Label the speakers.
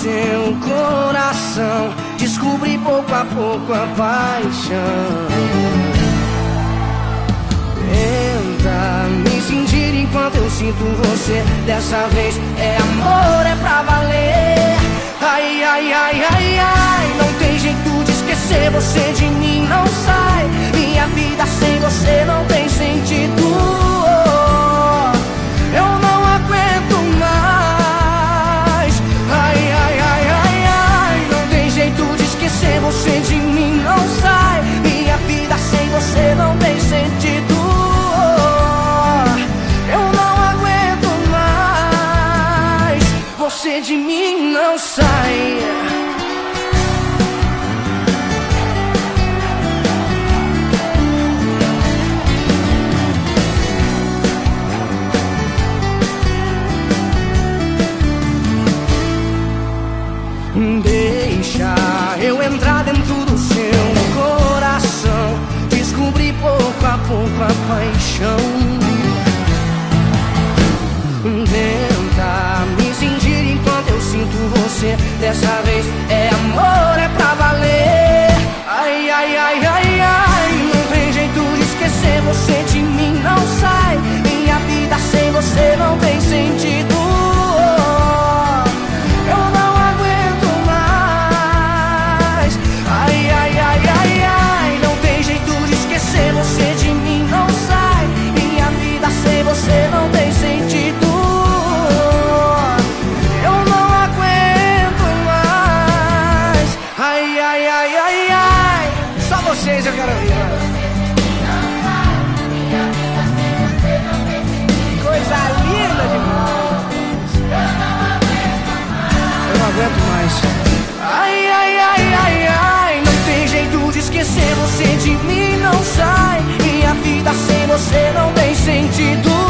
Speaker 1: seu coração. Descobri pouco a pouco a paixão. Tenta me sentir enquanto eu sinto você. Dessa vez é amor, é pra valer. Ai, ai, ai, ai, ai. Não De mim não sai. Deixa eu entrar dentro do seu coração. Descobri pouco a pouco a paixão. Dessa vez é amor, é pra valer. Ai, ai, ai, ai, ai. Não tem jeito de esquecer você de mim, não sai. Minha vida sem você não tem aguento mais. Ai, ai, ai, ai, ai, não tem jeito de esquecer você de mim, não sai. Minha vida sem você não tem sentido.